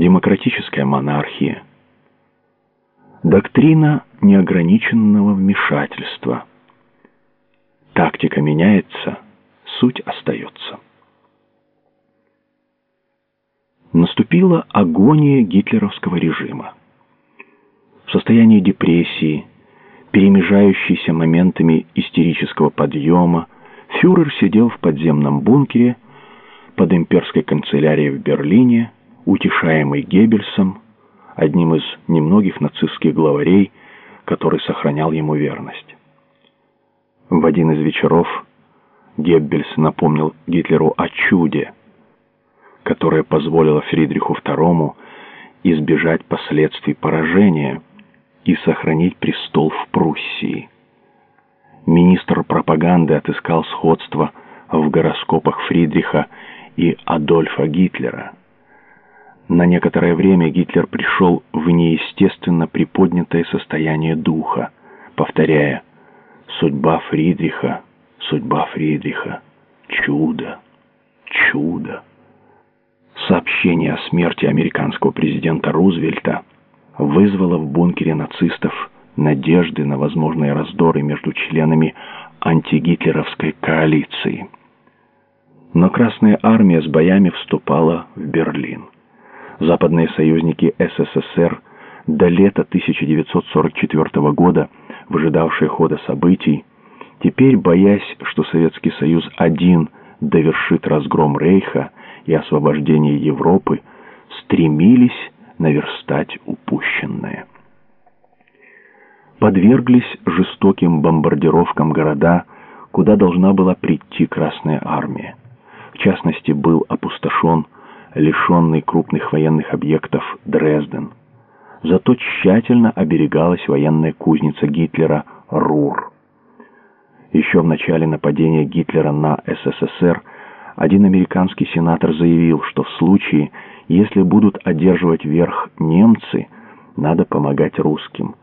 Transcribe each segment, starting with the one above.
демократическая монархия, доктрина неограниченного вмешательства. Тактика меняется, суть остается. Наступила агония гитлеровского режима. В состоянии депрессии, перемежающейся моментами истерического подъема, фюрер сидел в подземном бункере под имперской канцелярией в Берлине, утешаемый Геббельсом, одним из немногих нацистских главарей, который сохранял ему верность. В один из вечеров Геббельс напомнил Гитлеру о чуде, которое позволило Фридриху II избежать последствий поражения и сохранить престол в Пруссии. Министр пропаганды отыскал сходство в гороскопах Фридриха и Адольфа Гитлера – на некоторое время Гитлер пришел в неестественно приподнятое состояние духа, повторяя «Судьба Фридриха, судьба Фридриха, чудо, чудо». Сообщение о смерти американского президента Рузвельта вызвало в бункере нацистов надежды на возможные раздоры между членами антигитлеровской коалиции. Но Красная Армия с боями вступала в Берлин западные союзники СССР до лета 1944 года, выжидавшие хода событий, теперь, боясь, что Советский Союз один довершит разгром Рейха и освобождение Европы, стремились наверстать упущенное. Подверглись жестоким бомбардировкам города, куда должна была прийти Красная Армия. В частности, был опустошен лишенный крупных военных объектов Дрезден. Зато тщательно оберегалась военная кузница Гитлера Рур. Еще в начале нападения Гитлера на СССР один американский сенатор заявил, что в случае, если будут одерживать верх немцы, надо помогать русским,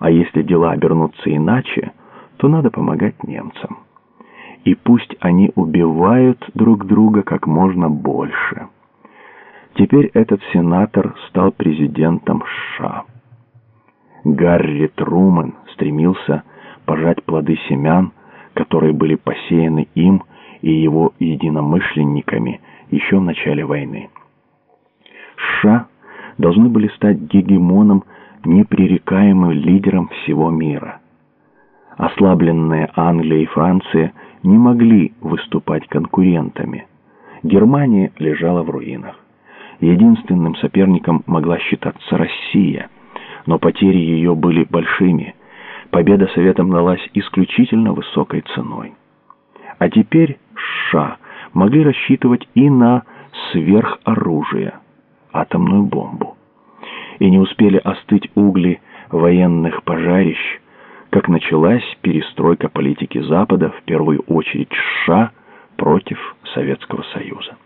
а если дела обернутся иначе, то надо помогать немцам. И пусть они убивают друг друга как можно больше. Теперь этот сенатор стал президентом США. Гарри Трумэн стремился пожать плоды семян, которые были посеяны им и его единомышленниками еще в начале войны. США должны были стать гегемоном, непререкаемым лидером всего мира. Ослабленные Англия и Франция не могли выступать конкурентами. Германия лежала в руинах. Единственным соперником могла считаться Россия, но потери ее были большими. Победа Советам далась исключительно высокой ценой. А теперь США могли рассчитывать и на сверхоружие, атомную бомбу. И не успели остыть угли военных пожарищ, как началась перестройка политики Запада, в первую очередь США, против Советского Союза.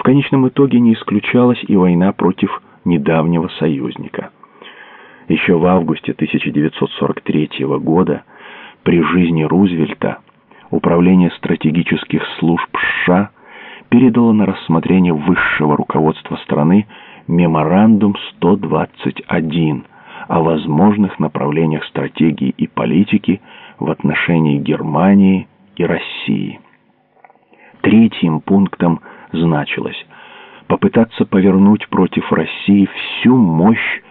В конечном итоге не исключалась и война против недавнего союзника. Еще в августе 1943 года при жизни Рузвельта Управление стратегических служб США передало на рассмотрение высшего руководства страны меморандум 121 о возможных направлениях стратегии и политики в отношении Германии и России. Третьим пунктом – значилось. Попытаться повернуть против России всю мощь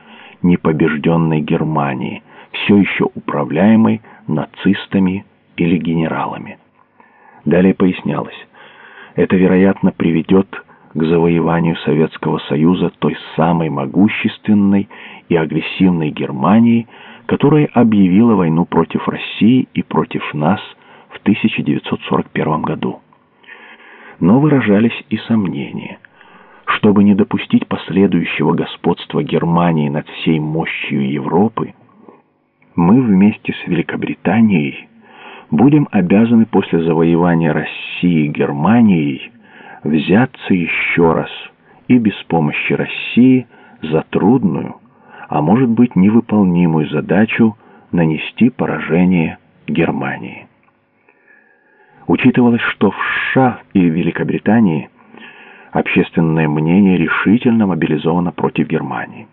непобежденной Германии, все еще управляемой нацистами или генералами. Далее пояснялось, это, вероятно, приведет к завоеванию Советского Союза той самой могущественной и агрессивной Германии, которая объявила войну против России и против нас в 1941 году но выражались и сомнения. Чтобы не допустить последующего господства Германии над всей мощью Европы, мы вместе с Великобританией будем обязаны после завоевания России Германией взяться еще раз и без помощи России за трудную, а может быть невыполнимую задачу нанести поражение Германии. Учитывалось, что в США и Великобритании общественное мнение решительно мобилизовано против Германии.